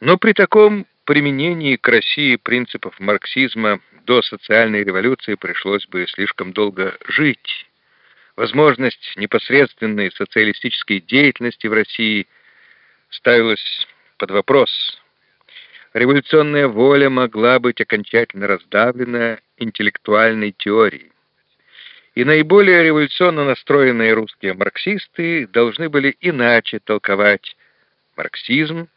Но при таком применении к России принципов марксизма до социальной революции пришлось бы слишком долго жить. Возможность непосредственной социалистической деятельности в России ставилась под вопрос. Революционная воля могла быть окончательно раздавлена интеллектуальной теорией. И наиболее революционно настроенные русские марксисты должны были иначе толковать марксизм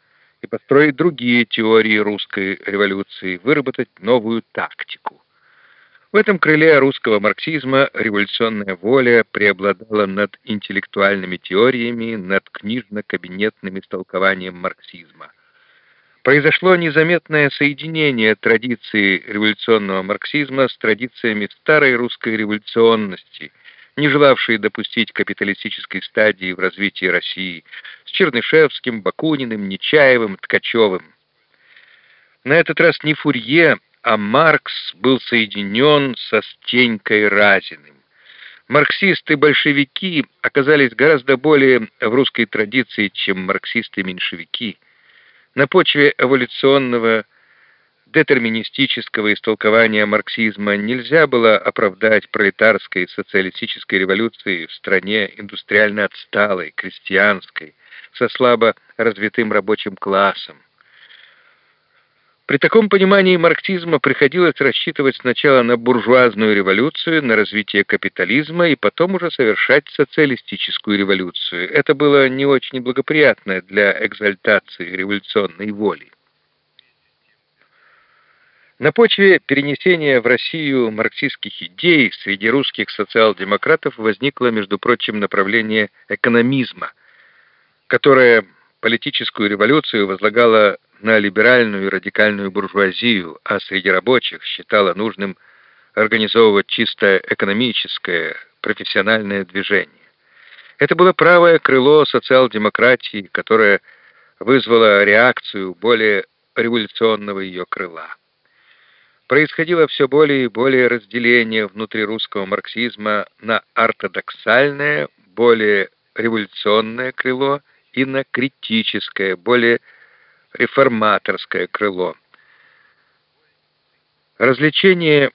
и построить другие теории русской революции, выработать новую тактику. В этом крыле русского марксизма революционная воля преобладала над интеллектуальными теориями, над книжно-кабинетным истолкованием марксизма. Произошло незаметное соединение традиции революционного марксизма с традициями старой русской революционности, не желавшей допустить капиталистической стадии в развитии России, Чернышевским, Бакуниным, Нечаевым, Ткачевым. На этот раз не Фурье, а Маркс был соединен со Стенькой Разиным. Марксисты-большевики оказались гораздо более в русской традиции, чем марксисты-меньшевики. На почве эволюционного детерминистического истолкования марксизма нельзя было оправдать пролетарской социалистической революции в стране индустриально отсталой, крестьянской, со слабо развитым рабочим классом. При таком понимании марксизма приходилось рассчитывать сначала на буржуазную революцию, на развитие капитализма и потом уже совершать социалистическую революцию. Это было не очень благоприятно для экзальтации революционной воли. На почве перенесения в Россию марксистских идей среди русских социал-демократов возникло, между прочим, направление экономизма, которое политическую революцию возлагало на либеральную и радикальную буржуазию, а среди рабочих считала нужным организовывать чисто экономическое, профессиональное движение. Это было правое крыло социал-демократии, которое вызвало реакцию более революционного ее крыла. Происходило все более и более разделение внутри русского марксизма на ортодоксальное, более революционное крыло и на критическое, более реформаторское крыло. Развлечение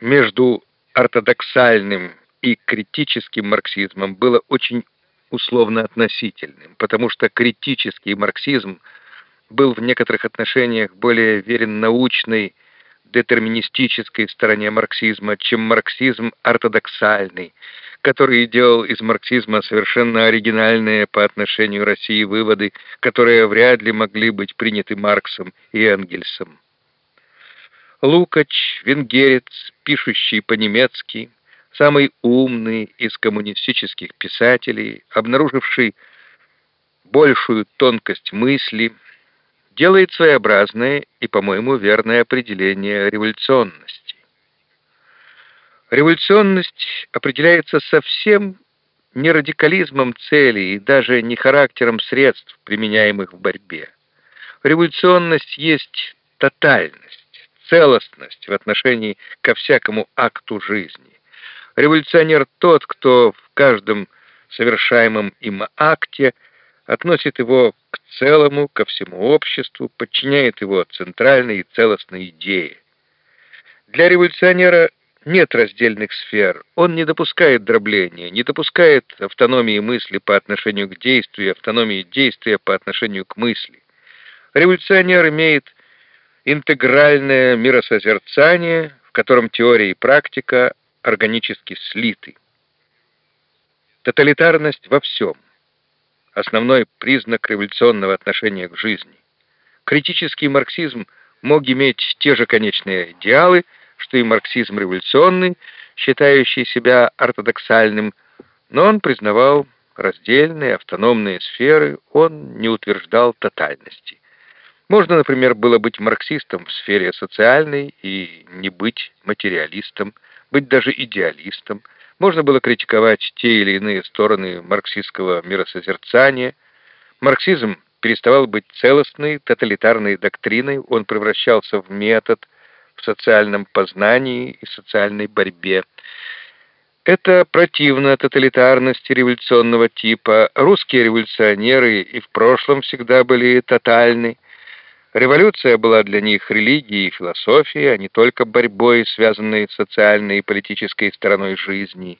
между ортодоксальным и критическим марксизмом было очень условно-относительным, потому что критический марксизм был в некоторых отношениях более верен научной, детерминистической стороне марксизма, чем марксизм ортодоксальный, который делал из марксизма совершенно оригинальные по отношению России выводы, которые вряд ли могли быть приняты Марксом и Энгельсом. Лукач, венгерец, пишущий по-немецки, самый умный из коммунистических писателей, обнаруживший большую тонкость мысли, делает своеобразное и, по-моему, верное определение революционности. Революционность определяется совсем не радикализмом целей и даже не характером средств, применяемых в борьбе. Революционность есть тотальность, целостность в отношении ко всякому акту жизни. Революционер тот, кто в каждом совершаемом им акте относит его к целому, ко всему обществу, подчиняет его центральной и целостной идее. Для революционера нет раздельных сфер, он не допускает дробления, не допускает автономии мысли по отношению к действию, автономии действия по отношению к мысли. Революционер имеет интегральное миросозерцание, в котором теория и практика органически слиты. Тоталитарность во всем. Основной признак революционного отношения к жизни. Критический марксизм мог иметь те же конечные идеалы, что и марксизм революционный, считающий себя ортодоксальным, но он признавал раздельные, автономные сферы, он не утверждал тотальности. Можно, например, было быть марксистом в сфере социальной и не быть материалистом, быть даже идеалистом. Можно было критиковать те или иные стороны марксистского миросозерцания. Марксизм переставал быть целостной, тоталитарной доктриной, он превращался в метод, в социальном познании и социальной борьбе. Это противно тоталитарности революционного типа. Русские революционеры и в прошлом всегда были тотальны. Революция была для них религией и философией, а не только борьбой, связанной с социальной и политической стороной жизни.